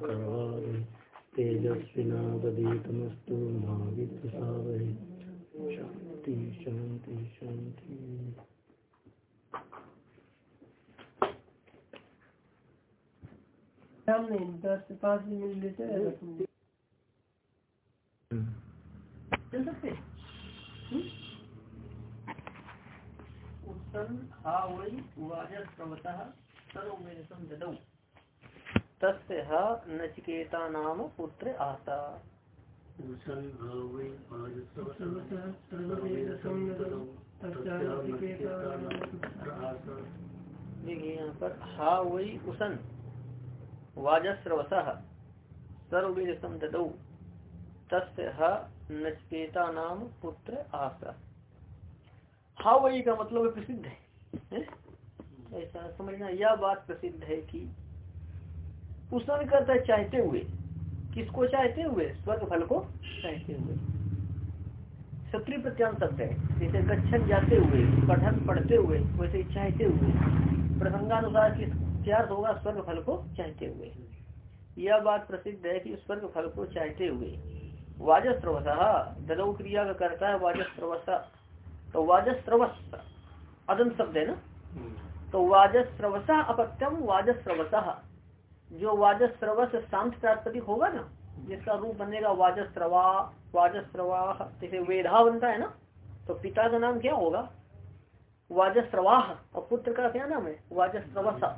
करवावहै तेजस्विनावधीतमस्तु मा शांति शांति शांति दस पाँच मिनट लेते चल सकते उत्तन हा वै ददौ। तस्य नचिकेता नाम पुत्र आसा देखिए यहाँ पर हा वही उसन, वाजस्रवस सर्वेशम ददौ नचकेता नाम पुत्र आसा। हा वही का मतलब प्रसिद्ध है? ऐसा समझना, यह बात प्रसिद्ध है कि उसन करता है चाहते हुए। किसको चाहते हुए? स्वर्ग फल को चाहते हुए। क्षत्रिय प्रत्यान शब्द है। जैसे गच्छन जाते हुए पठन पढ़ते हुए वैसे चाहते हुए। प्रसंगानुसार किस क्या होगा? स्वर्ग फल को चाहते हुए। यह बात प्रसिद्ध है कि स्वर्ग फल को चाहते हुए। वाजस्त्रवसा दलव क्रिया का करता है वाजस्त्रवसा तो वाजस्त्रवस अदम शब्द है ना? तो वाजस्त्रवसा अपत्यम वाजस्त्रवसा जो वाजस्त्रवस शांत प्रातिपदिक होगा ना, जिसका रूप बनेगा वाजस्त्रवा वाजस्त्रवा जैसे वेधा बनता है ना तो पिता का नाम क्या होगा? वाजस्त्रवाह और पुत्र का क्या नाम है? वाजस्त्रवसा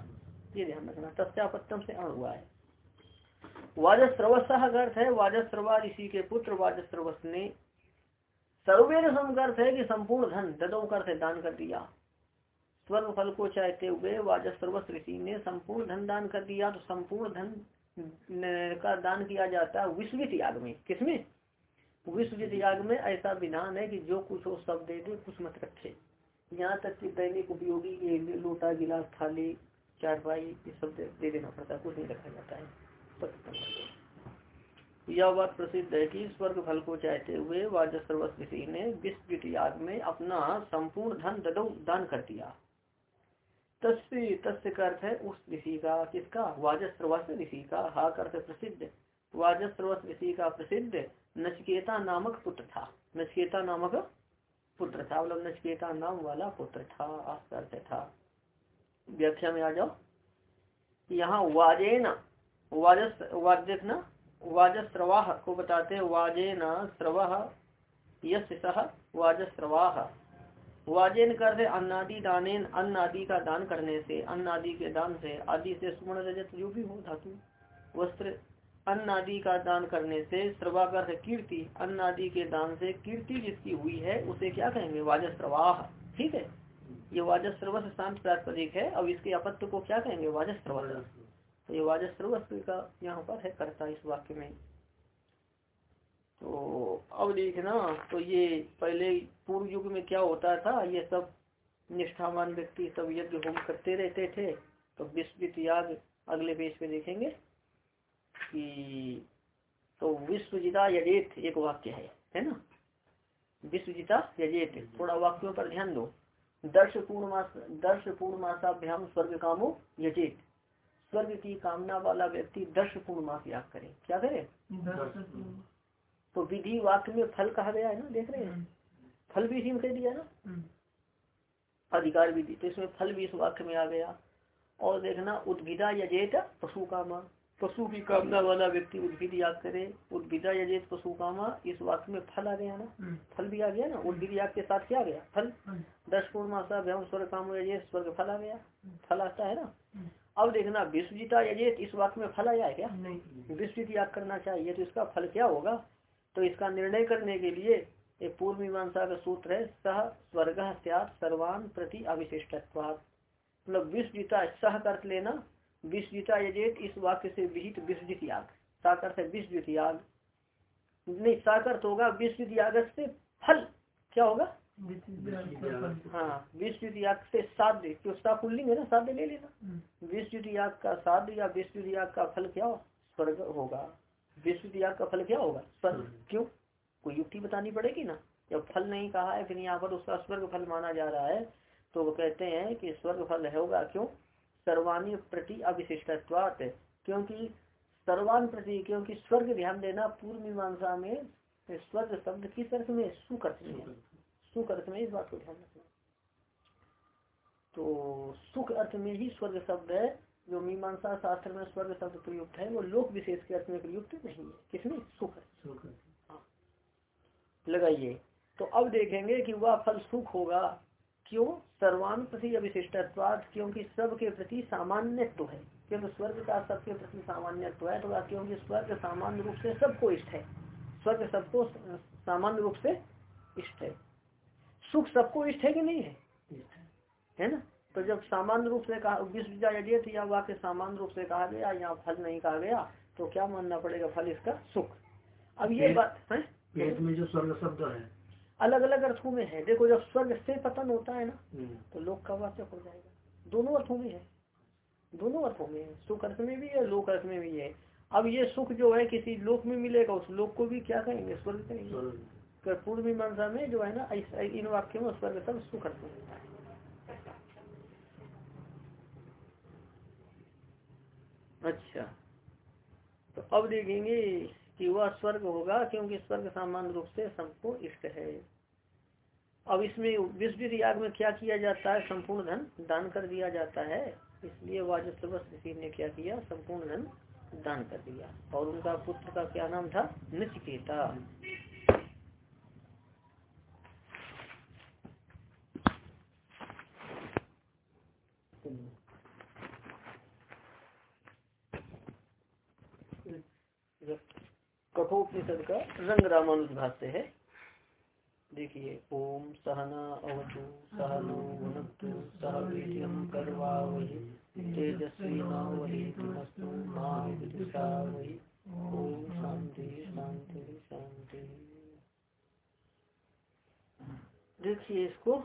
ये ध्यान रखना तस्यापत्यम से अण हुआ है। वाजस्त्रवसा का अर्थ है वाजस्त्रवा ऋषि के पुत्र वाजस्त्रवस ने सर्वेर अर्थ है कि संपूर्ण धन, ददों का अर्थ दान कर दिया। स्वर्ग फल को चाहते हुए वाजस्त्रवस ऋषि ने संपूर्ण धन दान कर दिया तो संपूर्ण धन का दान किया जाता है विश्वित याग में। किसमें विश्वजित याग में ऐसा विधान है कि जो कुछ हो सब दे दे, कुछ मत रखे। यहाँ तक कि दैनिक उपयोगी ये लोटा, गिलास, थाली, चारपाई, ये सब दे दे देना पड़ता है, कुछ नहीं रखा जाता है। यह बात प्रसिद्ध है कि स्वर्ग फल को चाहते हुए वाजस्रवस ऋषि ने विश्व याग में अपना संपूर्ण धन दान कर दिया। तस्य तस्य का अर्थ है उस ऋषि का किसका? वाजस्रवस ऋषि का हा अर्थ प्रसिद्ध। वाजस्रवस ऋषि का प्रसिद्ध। नचकेता नामक पुत्र था। नचकेता नामक पुत्र था। मतलब नचकेता नाम वाला पुत्र था। अर्थ था। व्याख्या में आ जाओ। यहाँ वाजेन वाजस वाज देखना वाजस्रवाह को बताते हैं। वाजेन, स्रव यश सह वाजस्रवाह वाजेन कर अन्नादि दानेन अन्न आदि का दान करने से अन्न आदि के दान से, आदि से सुवर्ण रजत, जो भी हो धातु, वस्त्र अन्न आदि का दान करने से श्रवाकर कीर्ति अन्न आदि के दान से कीर्ति जिसकी हुई है, उसे क्या कहेंगे? वाजस्रवाह ठीक है? ये वाजस्रवस शांत प्रातिपदिक है, अब इसके अपत्य को क्या कहेंगे? वाजस्रवस तो ये वाजस्रवस का यहाँ पर है करता इस वाक्य में। तो अब देखना तो ये पहले पूर्व युग में क्या होता था, ये सब निष्ठावान व्यक्ति सब यज्ञ होम करते रहते थे। तो विश्व याग अगले पेज पे देखेंगे कि तो विश्वजिता यजेत एक वाक्य है है ना? विश्वजिता यजेत, थोड़ा वाक्यों पर ध्यान दो। दर्श पूर्णमास, दर्श पूर्णमासाभ्याम स्वर्ग कामो यजेत। स्वर्ग की कामना वाला व्यक्ति दर्श पूर्णमास याग करे। क्या करे? तो विधि वाक्य में फल कहा गया है ना देख रहे हैं? फल भी इसी में कह दिया ना? अधिकार विधि तो इसमें फल भी इस वाक्य में आ गया। और देखना उद्भिदा यजेत पशु कामा। पशु की कामना वाला व्यक्ति उद्भिद याग करे। उद्भिदा यजेत पशु कामा इस वाक्य में फल आ गया ना? फल भी आ गया ना? उद्भिद याग के साथ क्या आ गया? फल। दस पूर्णमासा व्याम स्वर्ग काम यजेत स्वर्ग फल आ गया। फल आता है ना? अब देखना विश्वजिता यजेत इस वाक्य में फल आया है क्या? विश्वजित याग करना चाहिए तो इसका फल क्या होगा? तो इसका निर्णय करने के लिए एक पूर्व मीमांसा का सूत्र है सह स्वर्ग सर्वान प्रति अविशिष्टत्वाद मतलब विश्वजिता सह अर्थ लेना विश्वजिता यजेत इस वाक्य से विहित विश्वजित याग। साकर्थ है विश्वजित याग। नहीं साकर्थ होगा विश्वजित याग से फल। क्या होगा? हाँ विश्वजित याग से साध्य। सा पुल्लिंग है ना साध्य ले लेना। विश्वजित याग का साध्य या विश्वजित याग का फल क्या स्वर्ग होगा। विश्व याग का फल क्या होगा? स्वर्ग। क्यों? कोई युक्ति बतानी पड़ेगी ना? जब फल नहीं कहा है फिर यहाँ पर उसका स्वर्ग फल माना जा रहा है तो वो कहते हैं कि स्वर्ग फल होगा। क्यों? सर्वानी प्रति अविशिष्टत्वात। क्योंकि सर्वान प्रति क्योंकि स्वर्ग ध्यान देना पूर्व मीमांसा में स्वर्ग शब्द किस अर्थ में सुख अर्थ में सुख अर्थ में इस बात को ध्यान रखना। तो सुख अर्थ में ही स्वर्ग शब्द है जो मीमांसा शास्त्र में स्वर्ग शब्द प्रयुक्त है वो लोक विशेष के अर्थ में प्रयुक्त नहीं है। किसमें? सुख है। हाँ। लगाइए। तो अब देखेंगे कि वह फल सुख होगा। क्यों? सर्वान प्रति अविशिष्टत्वाद क्योंकि सब के प्रति सामान्यत्व है। क्योंकि स्वर्ग का सबके प्रति सामान्यत्व है तो क्योंकि स्वर्ग सामान्य रूप से सबको इष्ट है। स्वर्ग सबको सामान्य रूप से इष्ट है। सुख सबको इष्ट है कि नहीं है। है ना? तो जब सामान्य रूप से कहा विश्व या वाक्य सामान्य रूप से कहा गया यहाँ फल नहीं कहा गया तो क्या मानना पड़ेगा फल इसका? सुख। अब ये बात है? में जो स्वर्ग शब्द है। अलग अलग अर्थों में है। देखो जब स्वर्ग से पतन होता है ना हम्म। तो लोक का वाचक हो जाएगा। दोनों अर्थों में है। दोनों अर्थों में है। सुख अर्थ में भी है लोक अर्थ में भी है। अब ये सुख जो है किसी लोक में मिलेगा उस लोक को भी क्या कहेंगे? स्वर्ग कहेंगे। पूर्व मीमांसा में जो है ना इन वाक्यों में स्वर्ग सब सुख अर्थ में होता है। अच्छा। तो अब देखेंगे कि वह स्वर्ग होगा क्योंकि स्वर्ग सामान्य रूप से सबको इष्ट है। अब इसमें विश्व याग में क्या किया जाता है? संपूर्ण धन दान कर दिया जाता है। इसलिए वाजस्वी ने क्या किया? संपूर्ण धन दान कर दिया। और उनका पुत्र का क्या नाम था? नचिकेता कठोपनिषद का रंग रामानुज भाष्य है। देखिए, ओम सहना अवतु, सहनो भुनक्तु, सह वीर्यम करवा वही तेजस्वी नावहीतमस्तु माविदिशा वही ओम शांति शांति शांति। देखिए इसको।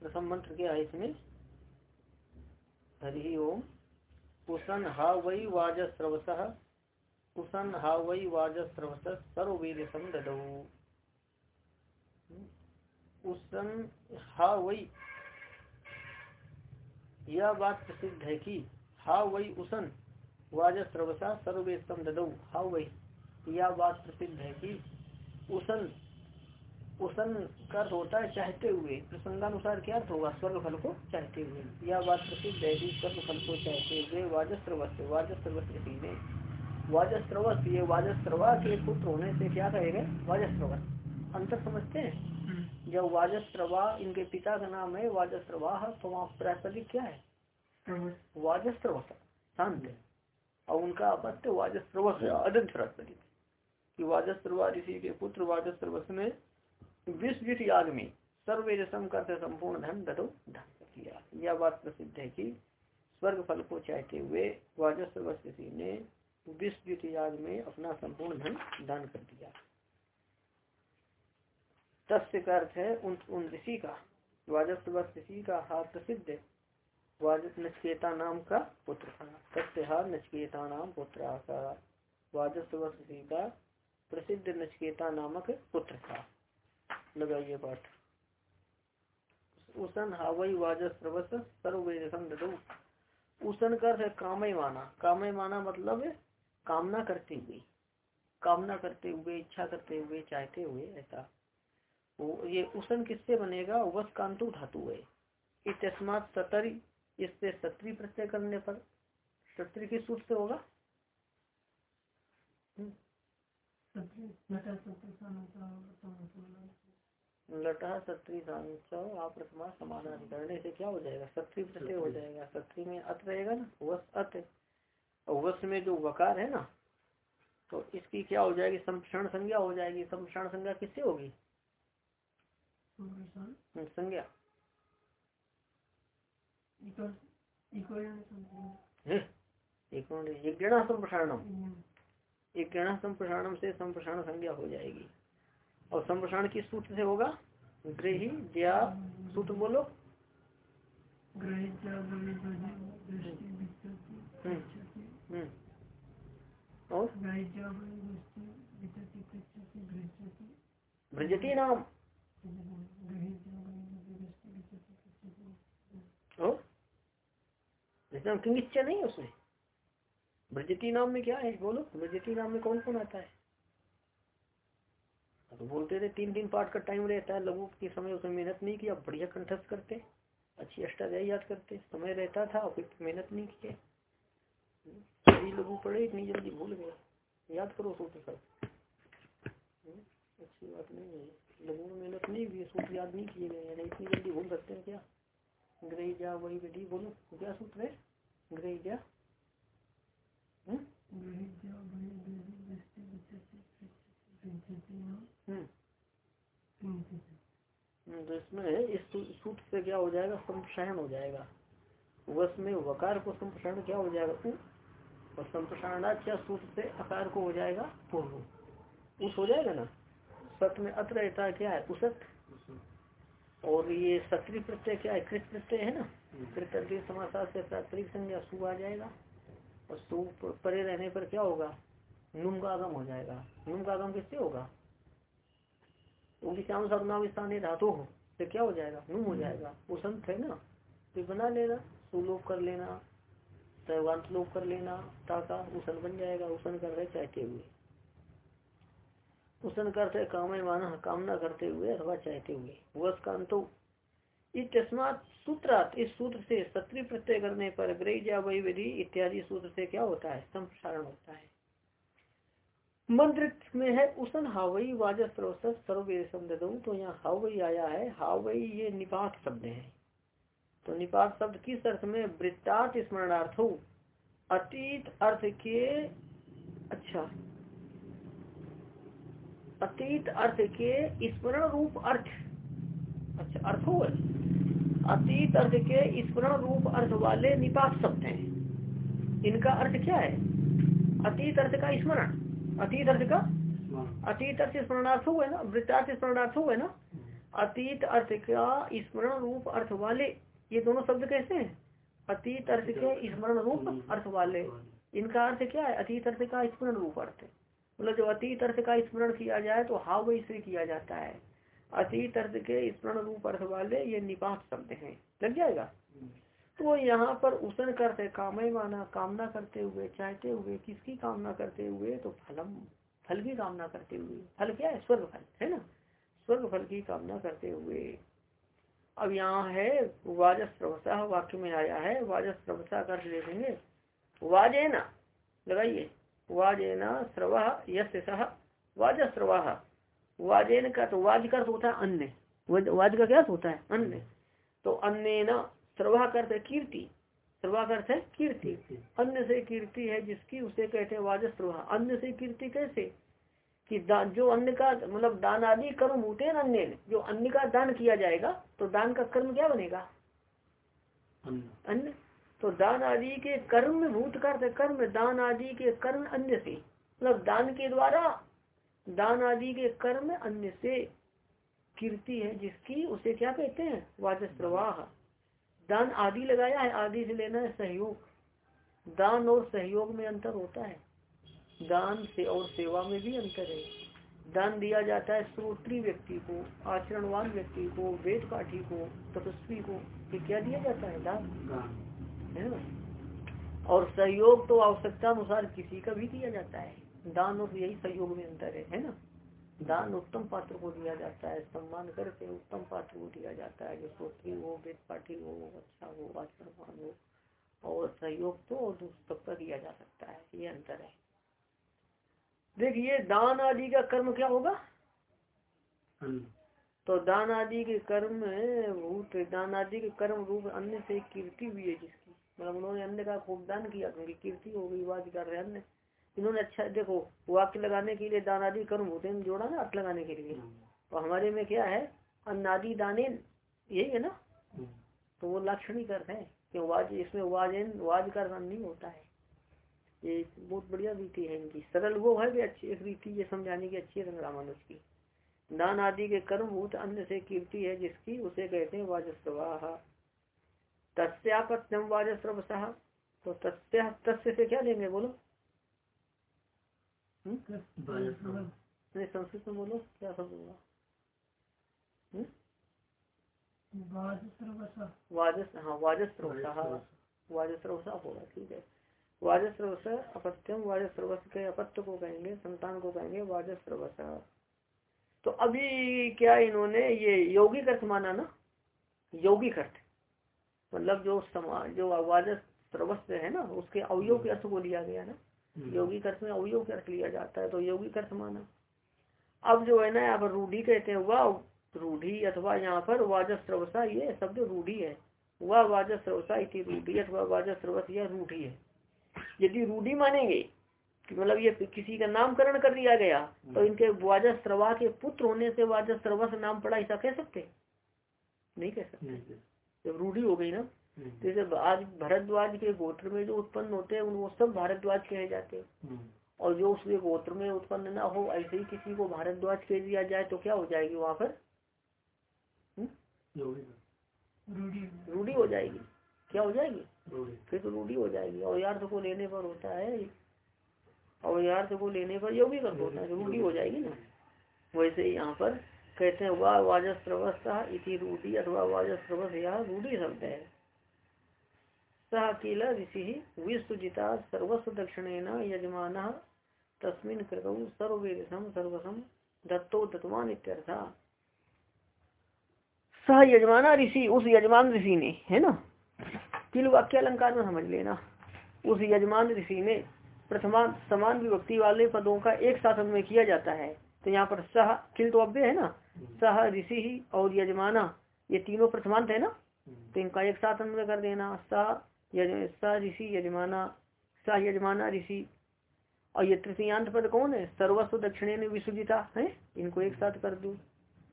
प्रथम मंत्र क्या है इसमें? हरि ओम। कुशन हा वही वाजस्रवस कुशन हा वही वाजस्रवस सर्वेद समदौ उसन हा वही यह बात प्रसिद्ध है कि हा वही उसन वाजस्रवसा सर्वेद समदौ हा वही यह बात प्रसिद्ध है कि उसन उसन का होता है चाहते हुए प्रसंगानुसार क्या अर्थ होगा? स्वर्ग फल को चाहते हुए। यह बात प्रसिद्ध है कि स्वर्ग फल को चाहते हुए वाजस्त्रवस्त वाजस्त्रवस्त ने वाजस्त्रवस्त ये वाजस्त्रवा के पुत्र होने से क्या कहेगा? वाजस्त्रवस्त अंतर समझते हैं? हम्म। जब वाजस्त्रवा इनके पिता का नाम है वाजस्त्रवाह तो वहाँ प्राकृतिक क्या है? वाजस्त्रवत शांत। और उनका अपत्य वाजस्त्रवत अदंत प्राकृतिक वाजस्त्रवा ऋषि के पुत्र वाजस्त्रवत ने विश्व में सर्वे रसम करते संपूर्ण धन ददो धन किया यह बात प्रसिद्ध है कि स्वर्ग फल को चाहते हुए वाजस्वी ने विश्व याग में अपना संपूर्ण धन दान कर दिया। तस्य का अर्थ है उन उन ऋषि का, वाजस्व ऋषि का हा प्रसिद्ध। वाज नचकेता नाम का पुत्र था। तस्य हा नचकेता नाम पुत्र का ऋषि का प्रसिद्ध नचकेता नामक पुत्र था। लगाइए पाठ। उसन हावई वाजस प्रवस सर्वेदम ददो। उसन कर है कामय माना कामय माना मतलब कामना करते हुए। कामना करते हुए, इच्छा करते हुए, चाहते हुए, ऐसा। वो ये उसन किससे बनेगा? वस कांतु धातु है। इतस्मात सतरी, इससे सत्री प्रत्यय करने पर। सत्री किस सूत्र से होगा? हम्म। लटा सत्री आप प्रथमा समानाधिकरण से क्या हो जाएगा? सत्री प्रत्यय हो जाएगा। सत्री में अत रहेगा ना? वस अत वस में जो वकार है ना तो इसकी क्या हो जाएगी? संप्रसारण संज्ञा हो जाएगी। संप्रसारण संज्ञा किससे होगी? संज्ञा। एक गणा संप्रसारणम एक गणा संप्रसारणम से संप्रसारण संज्ञा हो जाएगी। और संप्रसारण किस सूत्र से होगा, ग्रही ज्या सूत्र बोलो। और? ब्रजती नाम। और? उसमें नहीं उसमें। ब्रजती नाम में क्या है? बोलो। ब्रजती नाम में कौन कौन आता है? तो बोलते थे, तीन दिन पाठ का टाइम रहता है लोगों के समय, उसमें मेहनत नहीं किया, बढ़िया कंठस्थ करते, अच्छी अष्टाध्याय याद करते, समय रहता था फिर मेहनत नहीं किए सभी लोगों पढ़े, इतनी जल्दी भूल गए। याद करो सूत्र सब अच्छी बात नहीं है। लोगों ने मेहनत नहीं हुई, सूत्र याद नहीं किए गए, यानी इतनी जल्दी भूल सकते हैं क्या? ग्रही जा, वही विधि बोलो, क्या सूत्र है? ग्रही जा। तो इसमें इस सूत्र से क्या हो जाएगा? संप्रसारण हो जाएगा। वश में वकार को संप्रसारण क्या हो जाएगा? उ। और संप्रसारणाख्या सूत्र से अकार को हो जाएगा पूर्व उस हो जाएगा ना? सत में अत रहता क्या है? उसत। और ये सत्री प्रत्यय क्या है? कृत प्रत्यय है ना? कृत समाचार से प्रातरिक संज्ञा सु आ जाएगा। और सु परे रहने पर क्या होगा? नुम का आगम हो जाएगा नुम का आगम किससे होगा श्याम सर्वनाम धातु हो तो क्या हो जाएगा? नुम हो जाएगा। उसंत है ना तो बना लेना, सुलोक कर लेना सर्वांत लोक कर लेना, ताका उसन बन जाएगा, उसन कर रहे चाहते हुए। उसन करते काम माना कामना करते हुए अथवा चाहते हुए। वस कांतो। इतस्मात सूत्रात, इस सूत्र से सत्री प्रत्यय करने पर ग्रह वही विधि इत्यादि सूत्र से क्या होता है? संप्रसारण होता है। मंत्र में है उसन हावई वाजस्त्र सर्वेद शब्द तो यहाँ हावई आया है हावई ये निपात शब्द है तो निपात शब्द किस अर्थ में वृत्तार्थ स्मरणार्थ हो अतीत अर्थ के अच्छा अतीत अर्थ के स्मरण रूप अर्थ अच्छा अर्थ हो अतीत अर्थ के स्मरण रूप अर्थ वाले निपात शब्द हैं इनका अर्थ क्या है अतीत अर्थ का स्मरण अतीत अर्थ का? अतीत अर्थ स्मरणार्थ है ना? वृत्तार्थ स्मरणार्थ है ना? अतीत अर्थ का स्मरण रूप अर्थ वाले। ये दोनों शब्द कैसे हैं? अतीत अर्थ के स्मरण रूप अर्थ वाले। इनका अर्थ क्या है? अतीत अर्थ का स्मरण रूप अर्थ। मतलब जो अतीत अर्थ का स्मरण किया जाए तो हाव से किया जाता है। अतीत अर्थ के स्मरण रूप अर्थ वाले ये निपात शब्द हैं। लग जाएगा? तो यहाँ पर उसन करते, कामय माना, कामना करते हुए, चाहते हुए, किसकी कामना करते हुए? तो फलम, फल की कामना करते हुए। फल क्या है? स्वर्ग फल है ना? स्वर्ग फल की कामना करते हुए। अब यहाँ है वाजस प्रवसा वाक्य में आया है वाजस प्रवसा कर देखेंगे। वाजे ना लगाइए। वाजेना स्रव यश सह वाजस स्रवाह वाजेन का तो वाज का होता है अन्य। वाज का क्या होता है? अन्य। तो अन्य न सर्वा करते। कीर्ति सर्वा करते। कीर्ति। अन्य से कीर्ति है जिसकी उसे कहते हैं वाजस्त्रवा अन्य से कीर्ति कैसे? कि जो अन्न का मतलब दान आदि कर्म होते हैं अन्य जो अन्न का दान किया जाएगा तो दान का कर्म क्या बनेगा? अन्न तो दान आदि के कर्म भूत करते कर्म दान आदि के कर्म अन्य से। मतलब दान के द्वारा दान आदि के कर्म अन्य से। कीर्ति है जिसकी उसे क्या कहते हैं? वाजस प्रवाह। दान आदि लगाया है आदि से लेना है सहयोग। दान और सहयोग में अंतर होता है। दान से और सेवा में भी अंतर है। दान दिया जाता है श्रोत्री व्यक्ति को आचरणवान व्यक्ति को वेद पाठी को तपस्वी को। ये क्या दिया जाता है? दान। है ना? और सहयोग तो आवश्यकता अनुसार किसी का भी दिया जाता है। दान और यही सहयोग में अंतर है है ना? दान उत्तम पात्र को दिया जाता है सम्मान करके उत्तम पात्र को दिया जाता है जो सोत्री हो वेद पाठी हो अच्छा हो आचरणवान हो और सहयोग तो सबका दिया जा सकता है ये अंतर है। देखिए दान आदि का कर्म क्या होगा? तो दान आदि के कर्म भूत दान आदि के कर्म रूप अन्य से कीर्ति हुई है जिसकी। मतलब उन्होंने अन्य का खूब दान किया क्योंकि कीर्ति हो गई वाद कर रहे अन्य। इन्होंने अच्छा देखो वाक्य लगाने के लिए दान आदि कर्म होते हैं जोड़ा ना अर्थ लगाने के लिए। तो हमारे में क्या है अन्नादि दाने यही है ना? तो वो लाक्षणिक अर्थ है कि वाज इसमें वाजन वाज का नहीं होता है। ये बहुत बढ़िया रीति है इनकी। सरल वो है कि अच्छी एक रीति ये समझाने की अच्छी है रामानुज की। दान आदि के कर्म भूत अन्य से कीर्ति है जिसकी उसे कहते हैं वाजस्वाह तस्यापत्यम वाजस्रव तो तस्या तस्य से क्या लेंगे बोलो? नहीं संस्कृत में बोलो क्या शब्द होगा वाजस हाँ वाजस्रवसा होगा ठीक है। अपत्यम वाजस्रवस के अपत्य को कहेंगे संतान को कहेंगे वाजस्रवसा तो अभी क्या इन्होंने ये यौगिक अर्थ माना ना? यौगिक अर्थ। मतलब जो समाज जो वाजस्रवस है ना उसके अवयोग के अर्थ को लिया गया ना? यौगिक अर्थ में अवयोग के अर्थ लिया जाता है तो योगी अर्थ माना। अब जो है ना यहाँ पर रूढ़ी कहते हैं वह रूढ़ी अथवा यहाँ पर वाजस्रवसा ये शब्द रूढ़ी है। वह वाजस्रवसा इति रूढ़ी अथवा वाजस्रवस यह रूढ़ी है। यदि रूढ़ी मानेंगे कि मतलब ये किसी का नामकरण कर दिया गया तो इनके वाजस्रवा के पुत्र होने से वाजस्रवस नाम पड़ा ऐसा कह सकते। नहीं कह सकते। जब रूढ़ी हो गई ना जैसे आज भरद्वाज के गोत्र में जो उत्पन्न होते हैं वो सब भारद्वाज कहे जाते हैं। और जो उसके गोत्र में उत्पन्न ना हो ऐसे ही किसी को भारद्वाज कह दिया जाए तो क्या हो जाएगी वहाँ पर? रूढ़ी। हो जाएगी। क्या हो जाएगी? फिर तो रूढ़ी हो जाएगी। और यार्थ को लेने पर होता है। और यार्थ को लेने पर योगी कर होता है। रूढ़ी हो जाएगी ना। वैसे ही यहाँ पर कहते हैं वाह इति रूढ़ी अथवा वाजस्रवस यह रूढ़ी शब्द है। सह अकेला ऋषि विश्वजिता सर्वस्व दक्षिण यजमान तस्मिन कृतौ सर्वेदम सर्वसम दत्तो दत्तवान इत्यर्था। सह यजमाना ऋषि, उस यजमान ऋषि ने, है ना? किल वाक्य अलंकार में समझ लेना। उस यजमान ऋषि ने प्रथमा समान विभक्ति वाले पदों का एक साथ में किया जाता है। तो यहाँ पर सह, किल तो अव्य है ना? सह, ऋषि ही और यजमाना, ये तीनों प्रथमांत है ना? तो इनका एक साथ अन्वय कर देना। सह ऋषि, यजमाना सा यजमाना ऋषि। और ये तृतीयांत पद कौन है? सर्वस्व दक्षिणे ने विश्वजिता है? इनको एक साथ कर दू।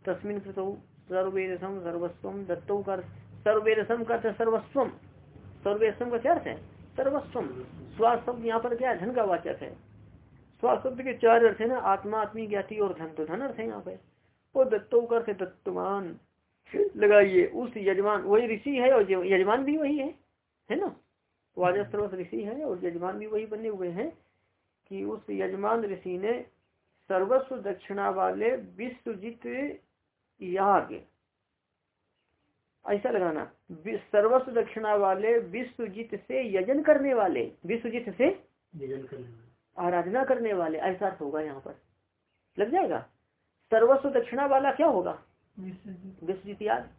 तस्मिन कृतौ सर्वेरसम सर्वस्वम दत्तौ कर सर्वेरसम का सर्वस्वम सर्वेशम का क्या अर्थ है? सर्वस्वम स्वास्थ्य यहाँ पर क्या धन का वाचक है। स्वास्थ्य के चार अर्थ है ना, आत्मा आत्मी ज्ञाति और धन। तो धन अर्थ है यहाँ पे। और दत्तौ कर दत्तमान लगाइए, उस यजमान, वही ऋषि है और यजमान भी वही है। है ना? वाजस्रोत ऋषि है और यजमान भी वही बने हुए हैं कि उस यजमान ऋषि ने सर्वस्व दक्षिणा वाले विश्वजित याग ऐसा लगाना सर्वस्व दक्षिणा वाले विश्वजित से यजन करने वाले विश्वजित से यजन करने वाले। आराधना करने वाले ऐसा होगा यहाँ पर। लग जाएगा? सर्वस्व दक्षिणा वाला क्या होगा? विश्वजित याग।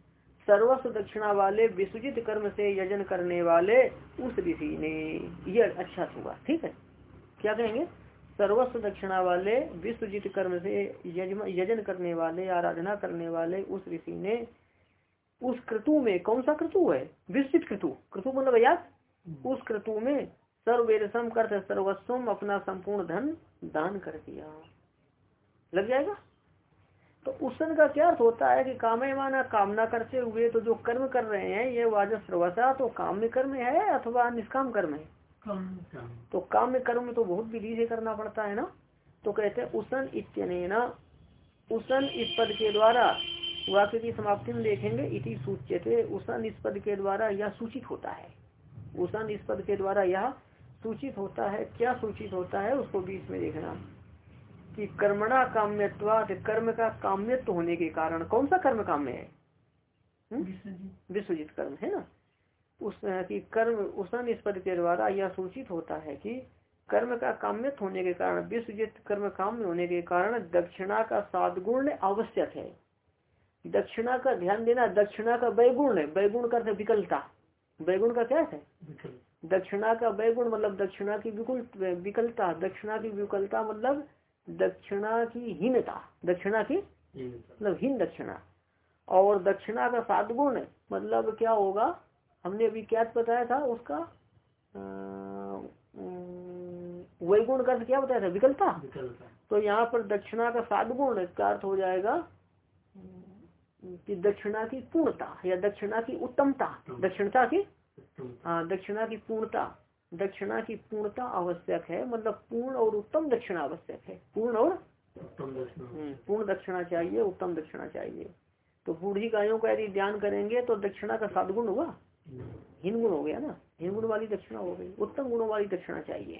सर्वस्व दक्षिणा वाले विसुजित कर्म से यजन करने वाले, उस ऋषि ने यह अच्छा हुआ ठीक है? क्या कहेंगे? सर्वस्व दक्षिणा वाले विश्वजित कर्म से यजन करने वाले, आराधना करने वाले, उस ऋषि ने उस क्रतु में, कौन सा क्रतु है? विस्तृत क्रतु। क्रतु मतलब याद? उस क्रतु में सर्वेरसम कर सर्वस्वम अपना संपूर्ण धन दान कर दिया। लग जाएगा? तो उसन का क्या अर्थ होता है कि कामे माना कामना करते हुए तो जो कर्म कर रहे हैं, ये वाजस्रवसा तो काम में कर्म है अथवा निष्काम कर्म है? तो काम में कर्म तो बहुत विधि से करना पड़ता है ना? तो कहते हैं उसन इत्यन उसन इस पद के द्वारा वाक्य की समाप्ति में देखेंगे, इति सूच्यते। उसन इस पद के द्वारा यह सूचित होता है। उसन इस पद के द्वारा यह सूचित होता है। क्या सूचित होता है, उसको बीच में देखना। कि कर्मणा काम्यवाद कर्म का काम्यत्व होने के कारण कौन सा कर्म काम्य है? हम्म? विश्वजित। कर्म है ना? उस की कर्म उसन इस पद के द्वारा यह सूचित होता है कि कर्म का काम्यत्व होने के कारण विश्वजित कर्म काम्य होने के कारण दक्षिणा का सात गुण आवश्यक है। दक्षिणा का ध्यान देना दक्षिणा का वैगुण है। वैगुण का विकलता। वैगुण का क्या है? दक्षिणा का वैगुण मतलब दक्षिणा की विकुल विकलता। दक्षिणा की विकलता मतलब दक्षिणा की हीनता दक्षिणा की मतलब हीन दक्षिणा। और दक्षिणा का सात गुण मतलब क्या होगा? हमने अभी क्या बताया था उसका? वैगुण का क्या बताया था? विकलता तो यहाँ पर दक्षिणा का सात गुण का अर्थ हो जाएगा कि दक्षिणा की पूर्णता या दक्षिणा की उत्तमता। दक्षिणता की? हाँ दक्षिणा की पूर्णता। दक्षिणा की पूर्णता आवश्यक है मतलब पूर्ण और उत्तम दक्षिणा आवश्यक है। पूर्ण और हम्म, पूर्ण दक्षिणा चाहिए उत्तम दक्षिणा चाहिए। तो बूढ़ी गायों का यदि ध्यान करेंगे तो दक्षिणा का सात गुण हुआ हिन गुण हो गया ना? हिन गुण वाली दक्षिणा हो गई। उत्तम गुणों वाली दक्षिणा चाहिए।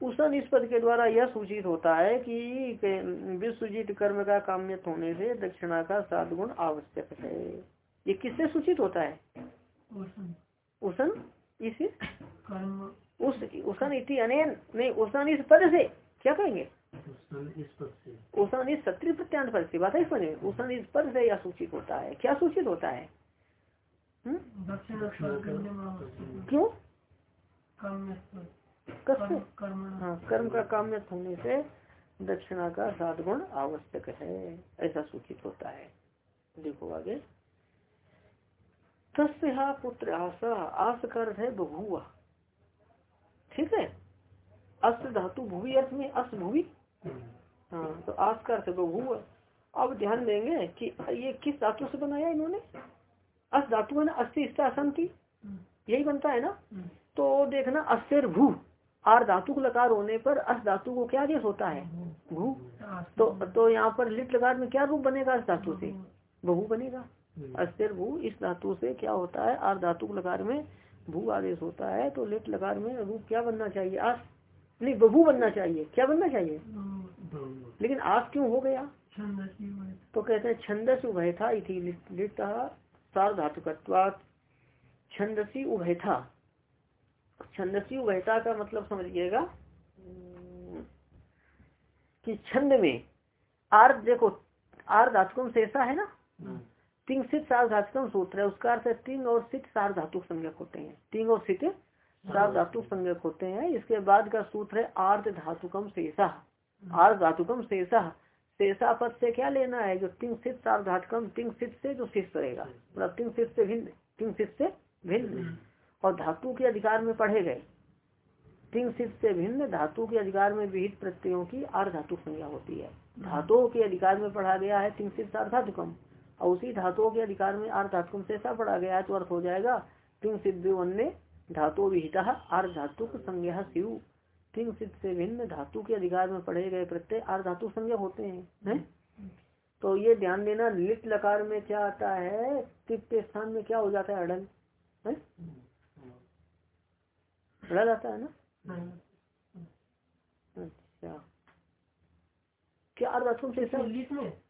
उसन इस पद के द्वारा यह सूचित होता है कि विश्वजीत कर्म का काम्य होने से दक्षिणा का सात गुण आवश्यक है। ये किससे सूचित होता है? उसन इस कर्म। उस उसन इति अनेन नहीं उसन इस पद से क्या कहेंगे? उसन इस पद से। उसन इस सत्री प्रत्यांत पद से बात है समझ में उसन इस पद से यह सूचित होता है। क्या सूचित होता है? हम्म? क्यों? कर्म कससे कर्म हाँ कर्म का काम्य होने से दक्षिणा का सात गुण आवश्यक है ऐसा सूचित होता है। देखो आगे। तस्या पुत्र आशा आस का अर्थ है बभुआ ठीक है? अस्त धातु भूवि, अर्थ में अस भूवि? हाँ तो आस का अर्थ बभुआ अब ध्यान देंगे कि ये किस धातु से बनाया इन्होंने? अस धातु है ना? अस्थि असंति यही बनता है ना? तो देखना अस्थिर भू। आर धातु को लकार होने पर अस धातु को क्या आदेश होता है? भू। तो तो यहाँ पर लिट लकार में क्या रूप बनेगा अस धातु से? बहु बनेगा। अस्थिर भू इस धातु से क्या होता है? आर धातु लकार में भू आदेश होता है तो लिट लकार में रूप क्या बनना चाहिए? आस नहीं बहु बनना चाहिए। क्या बनना चाहिए? लेकिन आस क्यों हो गया? तो कहते हैं छंदस उभयथा इति लिट सार धातुकत्वात। छंदसी उभयथा। छंदसी उभयता का मतलब समझिएगा कि छंद में आर देखो आर धातुकम शेषा है ना? तिंग सित सार धातुकम सूत्र है उसका अर्थ तिंग और सित सार धातु संज्ञक होते हैं। तिंग और सित सार धातु संज्ञक होते हैं। इसके बाद का सूत्र है आर्थ धातुकम शेषा। आर्थ धातुकम शेषा। शेषा पद से क्या लेना है? जो तिंग सित सार धातुकम तिंग सित से जो शिष्ट रहेगा। मतलब तिंग सित से भिन्न तिंग सित से भिन्न। और धातु के अधिकार में पढ़े गए। तिंग सिद्ध से भिन्न धातु के अधिकार में विहित प्रत्ययों की आर धातु संज्ञा होती है। धातुओं के अधिकार में पढ़ा गया है तिंग सिद्ध आर धातुकम और उसी धातुओं के अधिकार में आर धातुकम से ऐसा पढ़ा गया है तो अर्थ हो जाएगा तिंग सिद्ध अन्य धातु विहिता आर धातु संज्ञा शिव तिंग सिद्ध से भिन्न धातु के अधिकार में पढ़े गए प्रत्यय आर धातु संज्ञा होते हैं है? तो ये ध्यान देना लिट लकार में क्या आता है तिप के स्थान में क्या हो जाता है अड़ल है? अड़ल आता है ना? अच्छा। क्या अर्थों से सब लिट में? तो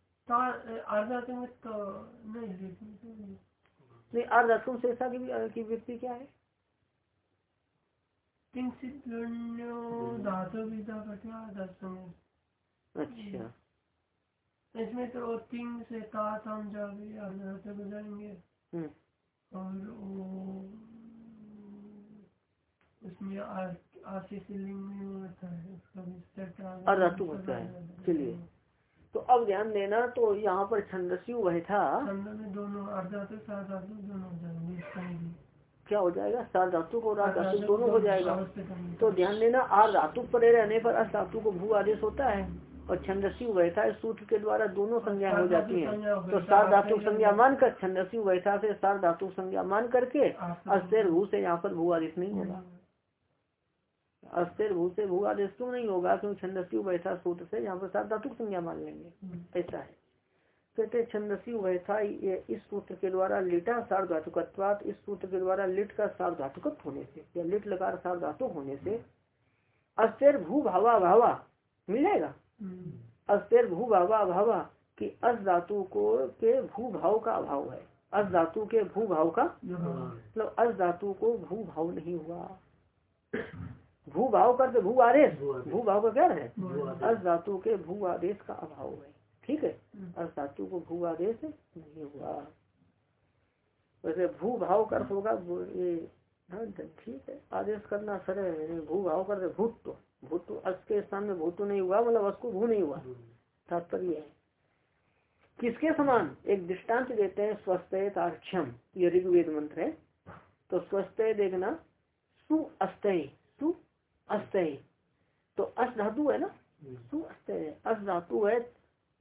नहीं तो नहीं। नहीं अर्ध अर्थों से की, की व्यक्ति क्या है? दर्शन अच्छा। इसमें तो तीन से तात हम जाएँगे जाएँगे हम्म। और वो उसमें आशीष लिंग में होता है उसका है? चलिए तो अब ध्यान देना तो यहाँ पर छंदसी वह था। क्या हो जाएगा? सात धातु को और धातु दोनों हो जाएगा। तो ध्यान देना आर धातु पड़े रहने पर अस धातु को भू आदेश होता है और छंदसी वैथा इस सूत्र के द्वारा दोनों संज्ञा हो जाती हैं। तो सार धातु संज्ञा मानकर छंदसी वैथा से सार धातु संज्ञा मान करके अस्थिर भू से यहाँ पर भू आदेश नहीं होगा। अस्थिर भू से भू आदेश क्यों नहीं होगा क्योंकि छंदसी वैथा सूत्र से यहाँ पर सार धातु संज्ञा मान लेंगे। ऐसा है। कहते छंदसी वैथा ये इस सूत्र के द्वारा लिटा सार धातुकत्वात इस सूत्र के द्वारा लिट का सार धातुकत्व होने से या लिट लकार सार धातु होने से अस्थिर भू भावा भावा मिल जाएगा अस्थिर भू भावा भावा कि अस धातु को के भू भाव का अभाव है। अस धातु के भू भाव का मतलब अस धातु को भू भाव नहीं हुआ। भू भाव करते भू आदेश। भू भाव का क्या है? अस धातु के भू आदेश का अभाव है। ठीक है? अस धातु को भू आदेश नहीं हुआ। वैसे भू भाव का अर्थ होगा ये ठीक है? आदेश करना सरल है। भू भाव करते भूत तो भूत अस के स्थान में भूत नहीं हुआ मतलब अस को भू नहीं हुआ। तात्पर्य है। किसके समान? एक दृष्टांत देते हैं स्वस्थ ये ऋग्वेद मंत्र है। तो स्वस्थ देखना सु अस्तय तो अस धातु है ना? सु अस्तय अस धातु है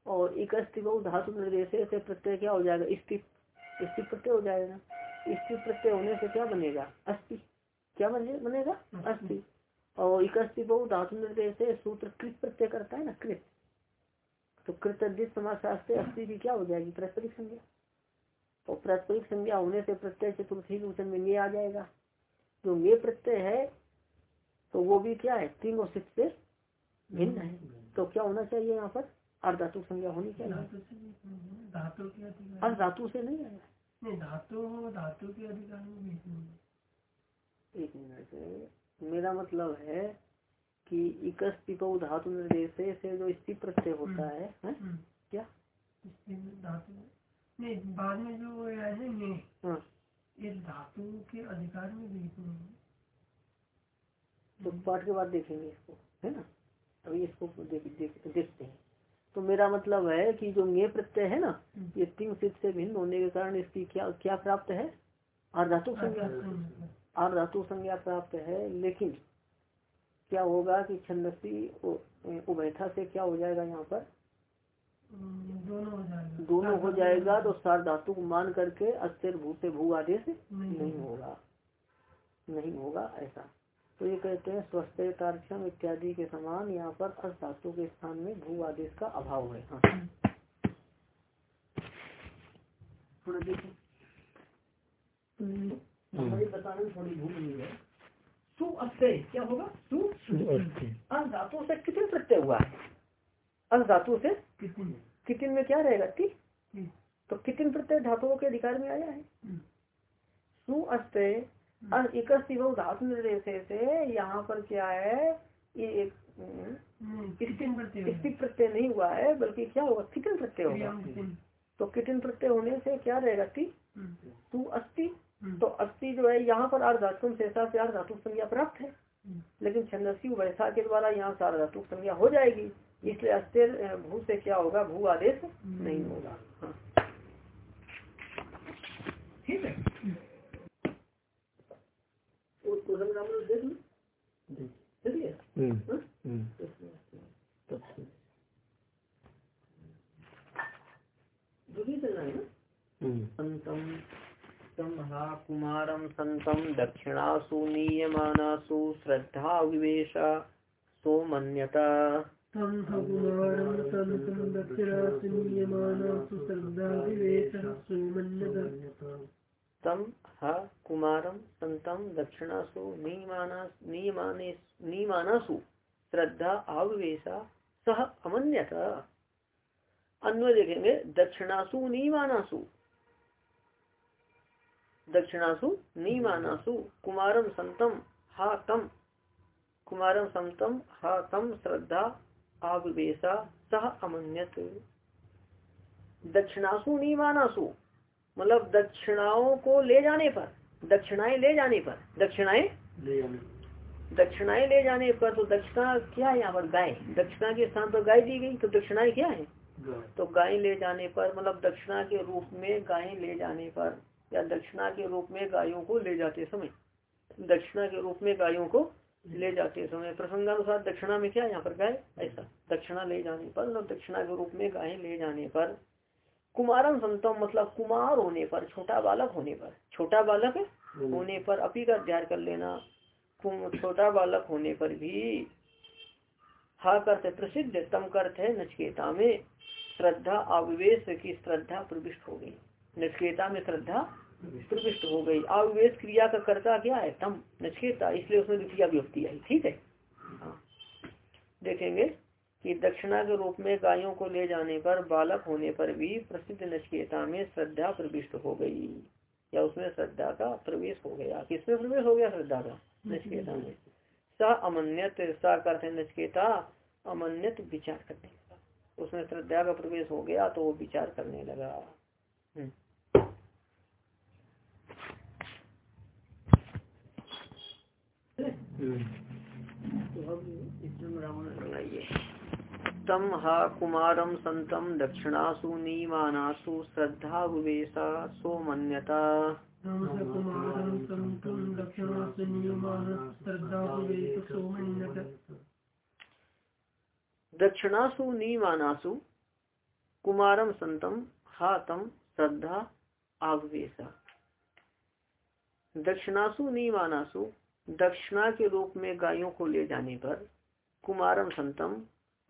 और एक अस्थिव धातु निर्देश से प्रत्यय क्या हो जाएगा? स्थित स्थित प्रत्यय हो जाएगा। स्थित प्रत्यय होने से क्या बनेगा? अस्थि क्या बने बनेगा? अस्थि और एक अस्थिव धातु निर्देश से सूत्र कृत प्रत्यय करता है ना? कृत। तो कृत समाज शास्त्र अस्थि की क्या हो जाएगी? पारस्परिक संज्ञा। और पारस्परिक संज्ञा होने से प्रत्यय चतुर्थी में ये आ जाएगा। जो ये प्रत्यय है तो वो भी क्या है? तीन और सिक्स से भिन्न है। तो क्या होना चाहिए यहाँ पर? अर्ध धातु संज्ञा होनी चाहिए धातु अर्ध धातु से नहीं आएगा धातु धातु के अधिकार में एक मिनट मेरा मतलब है कि इकस पिपौ धातु निर्देश से जो स्थित प्रत्यय होता है, है? हम्म। क्या? धातु। नहीं बाद में जो आया है ये हाँ। धातु के अधिकार में भी है। तो पाठ के बाद देखेंगे इसको है ना? अभी इसको देख, देख, देखते हैं। तो मेरा मतलब है कि जो ये प्रत्यय है ना हम्म। ये तीन सिद्ध से भिन्न होने के कारण इसकी क्या क्या प्राप्त है? अर्धातु संज्ञा। अर्धातु संज्ञा। प्राप्त है लेकिन क्या होगा कि छंदसी उभयथा से क्या हो जाएगा यहाँ पर? हम्म, दोनों हो जाएगा। दोनों हो जाएगा तो सार धातु को मान करके अस्थिर भू से भू आदेश नहीं होगा। नहीं होगा ऐसा। तो ये कहते हैं स्वस्थ तार्क्षम इत्यादि के समान यहाँ पर अर्थ धातु के स्थान में भू आदेश का अभाव है। हाँ। थोड़ा देखो हमारे बताने में थोड़ी भूल हुई है। सु क्या होगा? सु अर्थ धातु से कितने प्रत्यय हुआ है? से कितनी? कितिन में क्या रहेगा? ती। तो। कितिन प्रत्यय धातुओं के अधिकार में आया है? हम्म। अस्थय एक धातु निर्देश से यहाँ पर क्या है? ये एक हम्म, प्रत्यय स्थित प्रत्यय नहीं हुआ है बल्कि क्या होगा? किटन प्रत्यय होगा? तो कितन प्रत्यय होने से क्या रहेगा? ती हम्म, तू अस्थि हम्म, तो अस्थि जो है यहाँ पर अर्ध धातु शेषा से अर्ध धातु संज्ञा प्राप्त है। हम्म, लेकिन छंदसी वैसा के द्वारा यहाँ सार धातु संज्ञा हो जाएगी। इसलिए अस्थिर भू से क्या होगा? भू आदेश नहीं होगा। हाँ। ठीक है। कुशल देख लो। चलिए हाँ? रहा है संतम संहा कुमारम संतम दक्षिणासु नीयमानासु श्रद्धा विवेश सोमन्यता। तं हकुमारं सन्तं दक्षिणासु नीयमानासु श्रद्धा विवेशः सुमन्यत। तम ह कुमारम संतम दक्षिणासु नीयमाना नीयमाने नीयमानासु श्रद्धा आविवेशा सह अमन्यत। अन्वय देखेंगे, दक्षिणासु नीयमानासु। दक्षिणासु नीयमानासु कुमारम संतम हा तम कुमारम संतम हा तम श्रद्धा आविवेशा सह अमन्यत। दक्षिणासु नीयमानासु मतलब दक्षिणाओं को ले जाने पर। दक्षिणाएँ ले जाने पर दक्षिणाएँ? दक्षिणाएँ ले जाने पर तो दक्षिणा क्या है यहाँ पर? गाय। दक्षिणा के स्थान पर गाय दी गई तो दक्षिणाएँ क्या है? तो गाय ले जाने पर मतलब दक्षिणा के रूप में गाय ले जाने पर या दक्षिणा के रूप में गायों को ले जाते समय दक्षिणा के रूप में गायों को ले जाते समय प्रसंगानुसार दक्षिणा में क्या यहाँ पर गाय? ऐसा। दक्षिणा ले जाने पर मतलब दक्षिणा के रूप में गाय ले जाने पर कुमारम संतम मतलब कुमार होने पर छोटा बालक होने पर छोटा बालक होने पर अपी का अध्ययन कर लेना छोटा बालक होने पर भी हा करते प्रसिद्ध तम करते है नचकेता में श्रद्धा आविवेश की श्रद्धा प्रविष्ट हो गई। नचकेता में श्रद्धा प्रविष्ट। हो गई। आविवेश क्रिया का कर्ता क्या है? तम नचकेता इसलिए उसमें द्वितीय विभक्ति आई ठीक है? हाँ। देखेंगे कि दक्षिणा के रूप में गायों को ले जाने पर बालक होने पर भी प्रसिद्ध नचकेता में श्रद्धा प्रविष्ट हो गई। या उसमें श्रद्धा का प्रवेश हो गया? किसमें प्रवेश हो गया श्रद्धा का? नचकेता में। स अमन्यत सा करते नचकेता अमन्यत विचार करने लगा। उसमें श्रद्धा का प्रवेश हो गया तो वो विचार करने लगा। हम्म। तो अब इसमें रावण लगाइए तम हा कुमारम संतम दक्षिणासु नीमानासु श्रद्धा तं स मन्यत दक्षिणासु नीमानासु कुमारम संतम हा तम श्रद्धा आवेशा दक्षिणासु नीमानासु दक्षिणा के रूप में गायों को ले जाने पर कुमारम संतम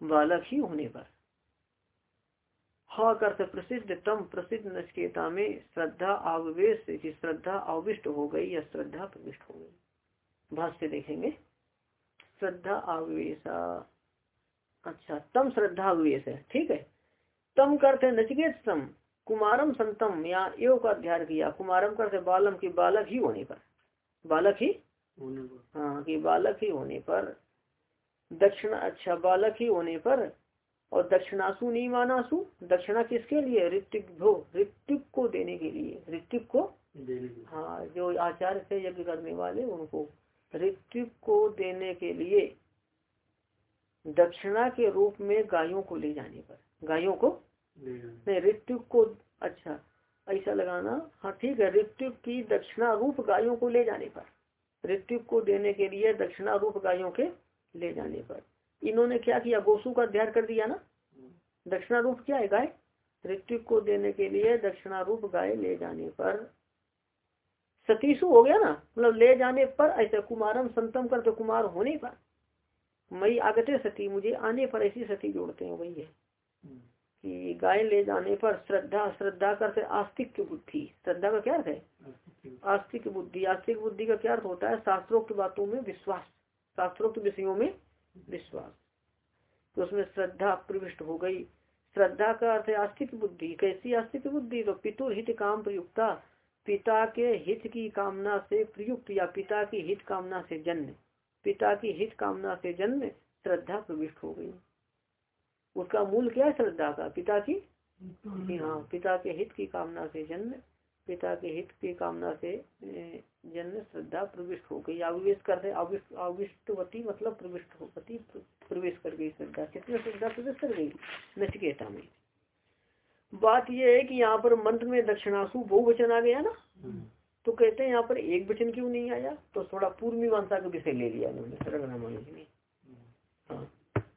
बालक ही होने पर। हा करते प्रसिद्ध तम प्रसिद्ध नचकेता में श्रद्धा आवेश श्रद्धा आविष्ट हो गई या श्रद्धा प्रविष्ट हो गई। भाष्य देखेंगे। श्रद्धा आवेशा अच्छा तम श्रद्धा आवेश है ठीक है। तम करते नचकेत सम कुमारम संतम या एव का अध्ययन किया कुमारम करते बालम की बालक ही होने पर। बालक ही? होने पर। हाँ कि बालक ही होने पर दक्षिण अच्छा बालक ही होने पर और दक्षिणासु नहीं मानासु दक्षिणा किसके लिए? ऋतिक भो ऋतिक को देने के लिए ऋतिक को? हाँ जो आचार्य से यज्ञ करने वाले उनको ऋतिक को देने के लिए दक्षिणा के रूप में गायों को ले जाने पर गायों को? नहीं ऋतिक को अच्छा ऐसा लगाना हाँ ठीक है ऋतिक की दक्षिणा रूप गायों को ले जाने पर ऋतिक को देने के लिए दक्षिणा रूप गायों के ले जाने पर। इन्होंने क्या किया? गोसु का अध्ययन कर दिया ना? दक्षिणा रूप क्या है? गाय? ऋतिक को देने के लिए दक्षिणा रूप गाय ले जाने पर। सतीशु हो गया ना? मतलब ले जाने पर ऐसे कुमारम संतम करते कुमार होने पर। मई आगते सती मुझे आने पर ऐसी सती जोड़ते हैं वही है। कि गाय ले जाने पर श्रद्धा श्रद्धा करते आस्तिक की बुद्धि। श्रद्धा का क्या अर्थ है? आस्तिक बुद्धि। आस्तिक बुद्धि का क्या अर्थ होता है? शास्त्रोक्त बातों में विश्वास। शास्त्रोक्त विषयों में विश्वास। तो उसमें श्रद्धा प्रविष्ट हो गई। श्रद्धा का अर्थ है आस्तिक बुद्धि। कैसी आस्तिक बुद्धि? तो पितुर हित काम प्रयुक्ता। पिता के हित की कामना से प्रयुक्त या पिता की हित कामना से जन्म। पिता की हित कामना से जन्म श्रद्धा प्रविष्ट हो गई। उसका मूल क्या है श्रद्धा का? पिता की? हाँ पिता के हित की कामना से जन्म। पिता के हित की कामना से ए, जन्म श्रद्धा प्रविष्ट हो गई। आविष्ट करते आविष्टवती मतलब प्रविष्ट होती प्रवेश कर गई श्रद्धा कितने श्रद्धा प्रवेश कर गई? नचिकेता में। बात यह है कि यहाँ पर मंत्र में दक्षिणासु बहुवचन आ गया ना? हम्म। तो कहते हैं यहाँ पर एक वचन क्यों नहीं आया? तो थोड़ा पूर्व मीमांसा का विषय ले लिया उन्होंने सरगनामानुज ने। हाँ।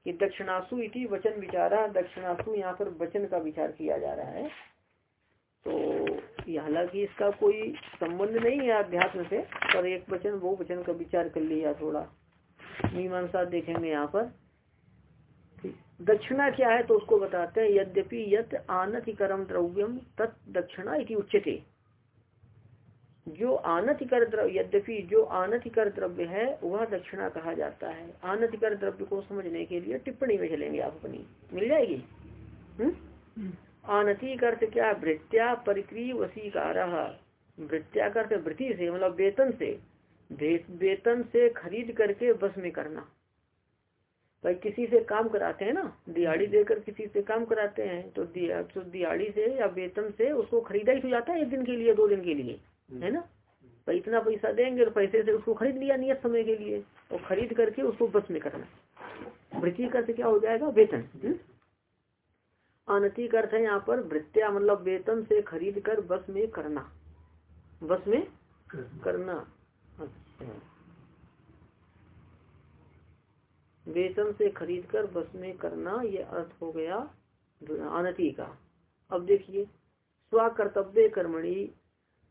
कि दक्षिणासु इति वचन विचारा दक्षिणासु यहाँ पर वचन का विचार किया जा रहा है। तो ये हालाँकि इसका कोई संबंध नहीं है अध्यात्म से, पर एक वचन, वो वचन का विचार कर लिया थोड़ा। मीमांसा देखेंगे यहाँ पर। दक्षिणा क्या है तो उसको बताते हैं, यद्यपि यत आनतिकरम द्रव्यम तत् दक्षिणा इति उच्चते जो आनतिकर द्रव्य यद्यपि जो आनतिकर द्रव्य है, वह दक्षिणा कहा जाता है। आनतिकर द्रव्य को समझने के लिए टिप्पणी में चलेंगे आप अपनी। मिल जाएगी? हम्म। हम्म। अर्थ क्या वृत्या परिक्री वसीकार वृत्या अर्थ वृत्ति से मतलब वेतन से। वेतन से खरीद करके बस में करना। भाई किसी से काम कराते हैं ना दिहाड़ी देकर किसी से काम कराते हैं तो दिया तो दिहाड़ी से या वेतन से उसको खरीदा ही तो जाता है एक दिन के लिए दो दिन के लिए है ना? तो इतना पैसा देंगे और पैसे से उसको खरीद लिया नियत समय के लिए और खरीद करके उसको बस में करना। वृत्ति का अर्थ क्या हो जाएगा? वेतन। हम्म? अनति का अर्थ है यहाँ पर वृत्तिया मतलब वेतन से खरीद कर बस में करना। बस में करना। अच्छा। वेतन से खरीद कर बस में करना ये अर्थ हो गया अनति का। अब देखिए स्वकर्तव्य कर्मणि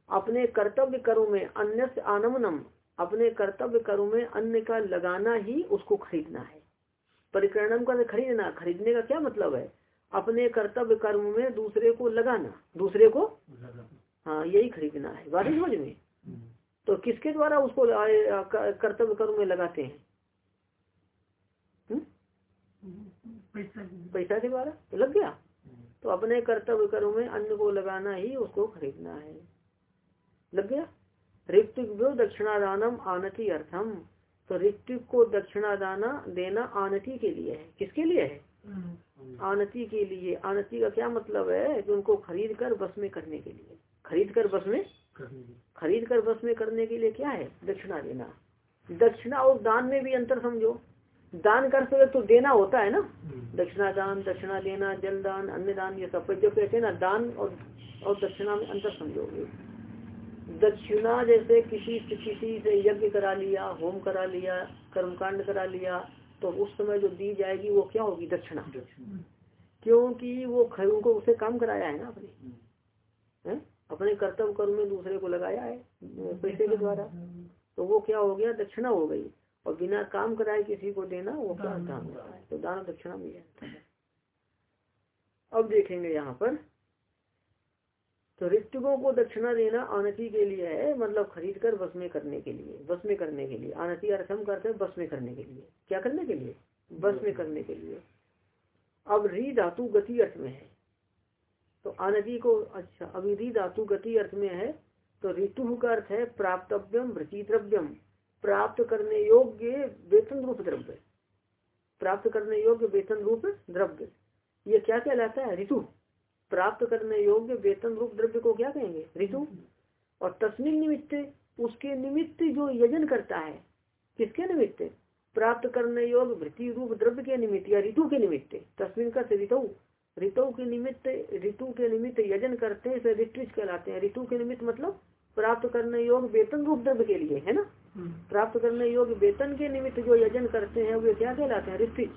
अपने कर्तव्य करो में अन्य से आनमनम अपने कर्तव्य करो में अन्य का लगाना ही उसको खरीदना है। परिकरणम का खरीदना खरीदने का क्या मतलब है? अपने कर्तव्य कर्म में दूसरे को लगाना दूसरे को हाँ यही खरीदना है। बात समझ में? तो किसके द्वारा उसको कर्तव्य कर्म में लगाते हैं? पैसा पैसा के द्वारा? तो लग गया। तो अपने कर्तव्य कर्म में अन्य को लगाना ही उसको खरीदना है। लग गया? ऋत्विक जो दक्षिणादानम आनति अर्थम। तो ऋत्विक को दक्षिणादाना देना आनति के लिए है। किसके लिए है। आनति के लिए आनति का क्या मतलब है कि उनको खरीद कर बस में करने के लिए? खरीद कर बस में? खरीद कर बस में करने के लिए क्या है? दक्षिणा देना। दक्षिणा और दान में भी अंतर समझो। दान कर सके तो देना होता है ना? हम्म। दक्षिणा दान दक्षिणा लेना जल दान अन्य दान ये सब। जो कहते हैं ना दान और और दक्षिणा में अंतर समझोगे। दक्षिणा जैसे किसी किसी से यज्ञ करा लिया होम करा लिया कर्मकांड करा लिया तो उस समय जो दी जाएगी वो क्या होगी? दक्षिणा। हम्म। क्योंकि वो उनको उसे काम कराया है ना अपने। हम्म। हैं? अपने कर्तव्य कर्म में दूसरे को लगाया है पैसे के द्वारा। तो वो क्या हो गया? दक्षिणा हो गई। और बिना काम कराए किसी को देना वो क्या दान होता है तो दान दक्षिणा मिल जाता है। अब देखेंगे यहाँ पर तो ऋतुकों को दक्षिणा देना आनति के लिए है मतलब खरीद कर बस में करने के लिए बस में करने के लिए। आनति अर्थम करते बस में करने के लिए। क्या करने के लिए? बस में करने के लिए। अब री धातु गति अर्थ में है। तो आनति को अच्छा अभी री धातु गति अर्थ में है तो ऋतु का अर्थ है प्राप्तव्यम वृति द्रव्यम प्राप्त करने योग्य वेतन रूप द्रव्य। प्राप्त करने योग्य वेतन रूप द्रव्य। ये क्या कहलाता है? ऋतु। प्राप्त करने योग्य वेतन रूप द्रव्य को क्या कहेंगे? ऋतु। और तस्मिन निमित्त उसके निमित्त जो यजन करता है किसके निमित्त? प्राप्त करने योग्य वृत्ति रूप द्रव्य के निमित्त या ऋतु के निमित्त। तस्मिन का ऋतु। ऋतु के निमित्त ऋतु के निमित्त यजन करते हैं ऋतुज कहलाते हैं। ऋतु के निमित्त मतलब प्राप्त करने योग्य वेतन रूप द्रव्य के लिए है ना? प्राप्त करने योग्य वेतन के निमित्त जो यजन करते हैं वे क्या कहलाते हैं? ऋतुज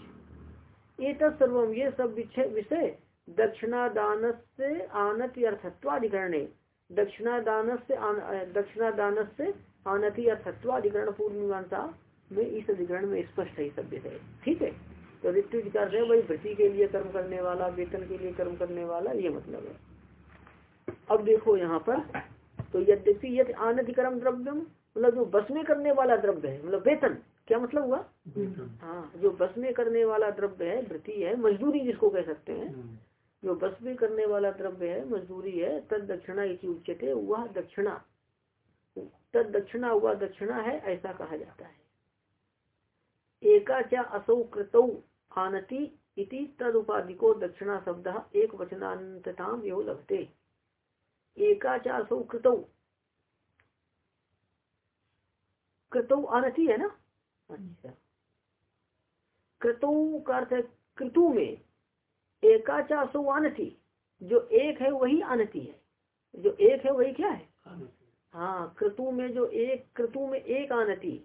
ये सर्वम ये सब विषय दक्षिणादान से आनत अर्थत्वाधिकरण दक्षिणादान से दक्षिणादान से आनति अर्थत्वाधिकरण पूर्व मीमांसा में इस अधिकरण में स्पष्ट है सभ्य है। ठीक है? तो ऋतु कर रहे वही वृत्ति के लिए कर्म करने वाला वेतन के लिए कर्म करने वाला ये मतलब है। अब देखो यहाँ पर तो यद्यपि यदि आनधिकर्म द्रव्यम मतलब जो बस में करने वाला द्रव्य है मतलब वेतन क्या मतलब हुआ? हाँ जो बस में करने वाला द्रव्य है वृत्ति है मजदूरी जिसको कह सकते हैं जो बस में करने वाला द्रव्य है मजदूरी है तद दक्षिणा इसी उच्चते वह दक्षिणा। तद दक्षिणा हुआ दक्षिणा है ऐसा कहा जाता है। एका क्या असौ कृतौ आनति इति तद उपाधिको दक्षिणा शब्द एक वचनांतताम यो लगते एका चा असौ कृतौ। कृतौ आनति है ना? अच्छा। कृतौ का अर्थ कृतु में एकाचा सो आनति जो एक है वही आनति है। जो एक है वही क्या है? हाँ कृतु में जो एक कृतु में एक आनति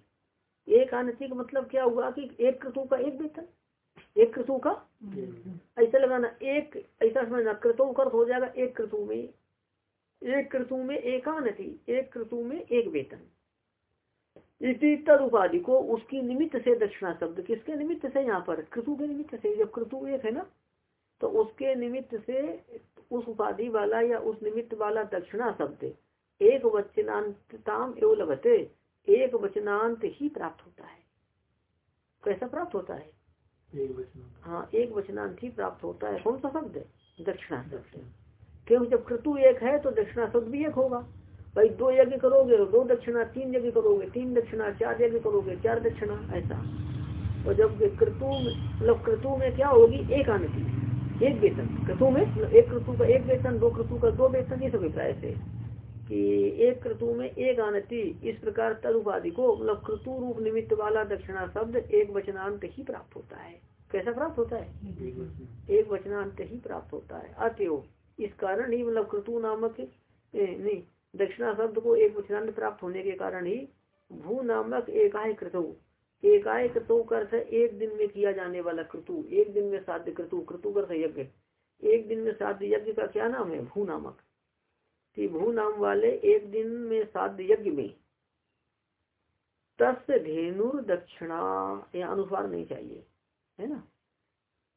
एक आनति का मतलब क्या हुआ कि एक कृतु का एक वेतन एक कृतु का? ऐसा लगाना एक ऐसा समझना कृतु कर हो जाएगा एक कृतु में एक कृतु में एक आनति एक कृतु में एक वेतन इसी तद उपाधि को उसकी निमित्त से दक्षिणा शब्द किसके निमित्त से यहाँ पर? कृतु के निमित्त से। जब कृतु एक है ना तो उसके निमित्त से उस उपाधि वाला या उस निमित्त वाला दक्षिणा शब्द एक वचनांतताम एवं लगते एक वचनांत ही प्राप्त होता है। कैसा प्राप्त होता है? हाँ एक वचनांत ही प्राप्त होता है। कौन सा शब्द दक्षिणा शब्द। क्योंकि जब कृतु एक है तो दक्षिणा शब्द भी एक होगा। भाई दो यज्ञ करोगे तो दो दक्षिणा तीन यज्ञ करोगे तीन दक्षिणा चार यज्ञ करोगे चार दक्षिणा ऐसा। और जब कृतु मतलब कृतु में क्या होगी? एक आनती एक वेतन क्रतु में एक क्रतु का एक वेतन, दो क्रतु का दो वेतन सब अभिप्राय से कि एक क्रतु में एक आनति, इस प्रकार तद उपाधि को मतलब क्रतु रूप निमित्त वाला दक्षिणा शब्द एक वचनांत ही प्राप्त होता है। कैसा प्राप्त होता है? एक वचनांत ही प्राप्त होता है। अतएव इस कारण ही मतलब क्रतु नामक नहीं, दक्षिणा शब्द को एक वचनांत प्राप्त होने के कारण ही भू नामक एकाय क्रतु एकाएक तो अर्थ एक दिन में किया जाने वाला क्रतु, एक दिन में साध्य क्रतु क्रतु अर्थ यज्ञ। एक दिन में साध्य यज्ञ का क्या नाम है? भू नामक। कि भू नाम वाले एक दिन में साध्य यज्ञ में तस् धेनुर दक्षिणा, या अनुसार नहीं चाहिए, है ना?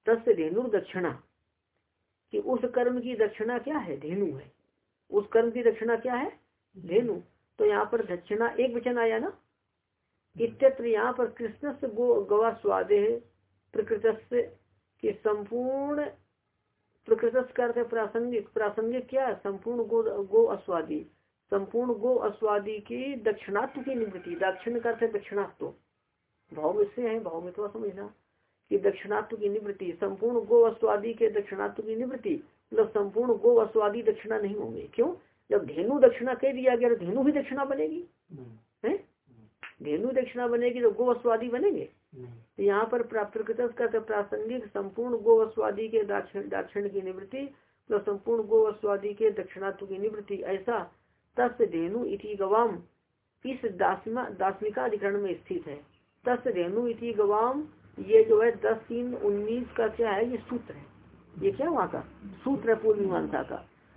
तस् धेनुर दक्षिणा। कि उस कर्म की दक्षिणा क्या है? धेनु है। उस कर्म की दक्षिणा क्या है? धेनु। तो यहाँ पर दक्षिणा एक वचन आया ना? इत्यत्र यहाँ पर कृष्ण से गो गवा स्वादे है प्रकृत कि संपूर्ण प्रकृत का प्रासंगिक। प्रासंगिक क्या संपूर्ण गो गो अस्वादी। संपूर्ण गो अस्वादी की दक्षिणात्व की निवृत्ति। दक्षिण का दक्षिणात्व। भाव में से है भाव में थोड़ा समझना। कि दक्षिणात्व की निवृत्ति संपूर्ण गो अस्वादी के दक्षिणात्व की निवृत्ति मतलब संपूर्ण गो अस्वादी दक्षिणा नहीं होंगे। क्यों? जब धेनु दक्षिणा कह दिया गया तो धेनु भी दक्षिणा बनेगी। है? धेनु दक्षिणा बनेगी तो गोस्वादी बनेंगे। तो यहाँ पर प्रकृत का प्रासंगिक संपूर्ण गोवस्वादी के दाक्षिण की निवृत्ति तो संपूर्ण गोवस्वादी के दक्षिणात्व की निवृत्ति ऐसा तस् धेनु इति गवाम इस दासमा दासमिका अधिकरण में स्थित है। तस् धेनु इति गवाम ये जो है दस तीन उन्नीस का क्या है? ये सूत्र है। ये क्या वहाँ का सूत्र है पूर्व मीमांसा का।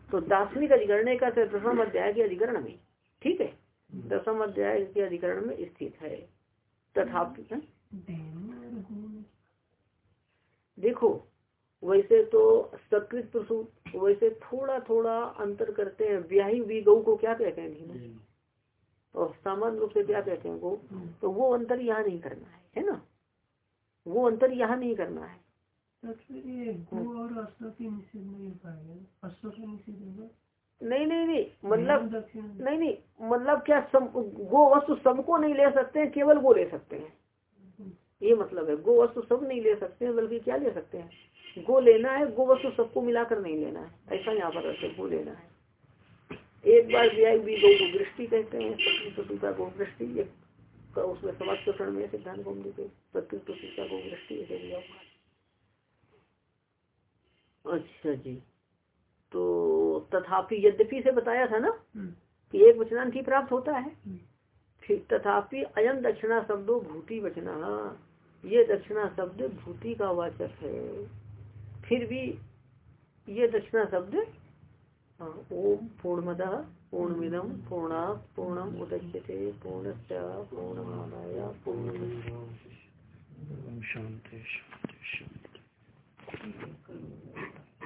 तो दार्शनिक अधिकरण का प्रथम अध्याय के अधिकरण में। ठीक है? दसम अध्याय के अधिकरण में स्थित है। तथा देखो वैसे तो सकृत प्रसूत वैसे थोड़ा थोड़ा अंतर करते हैं। ब्याही हुई गौ को क्या कहते हैं हम्म। और सामान्य रूप से क्या कहते हैं गौ हम्म। तो वो अंतर यहाँ नहीं करना है है ना? वो अंतर यहाँ नहीं करना है। तो और नहीं नहीं नहीं मतलब नहीं नहीं मतलब क्या सम, गो वस्तु सबको नहीं ले सकते हैं केवल गो ले सकते हैं। ये मतलब है गो वस्तु सब नहीं ले सकते हैं बल्कि क्या ले सकते हैं? गो लेना है गो वस्तु सबको मिलाकर नहीं लेना है। ऐसा यहाँ पर रहते गो लेना है। एक बार व्याय भी गौ को दृष्टि कहते हैं प्रकृति का गो दृष्टि का उसमें समाज प्रकरण में सिद्धांत को प्रकृति गो दृष्टि। अच्छा जी। तो तथापि यद्यपि से बताया था ना हम्म, कि एक वचनांत ही प्राप्त होता है। हम्म, फिर तथापि अयम दक्षिणा शब्दों भूति वचना। ये दक्षिणा शब्द भूति का वाचक है। फिर भी ये दक्षिणा शब्द ओम पूर्णमद पूर्णमिदम पूर्णा पूर्णम उदच्यते पूर्णस्य पूर्णमादाय पूर्ण शांति शांति शांति।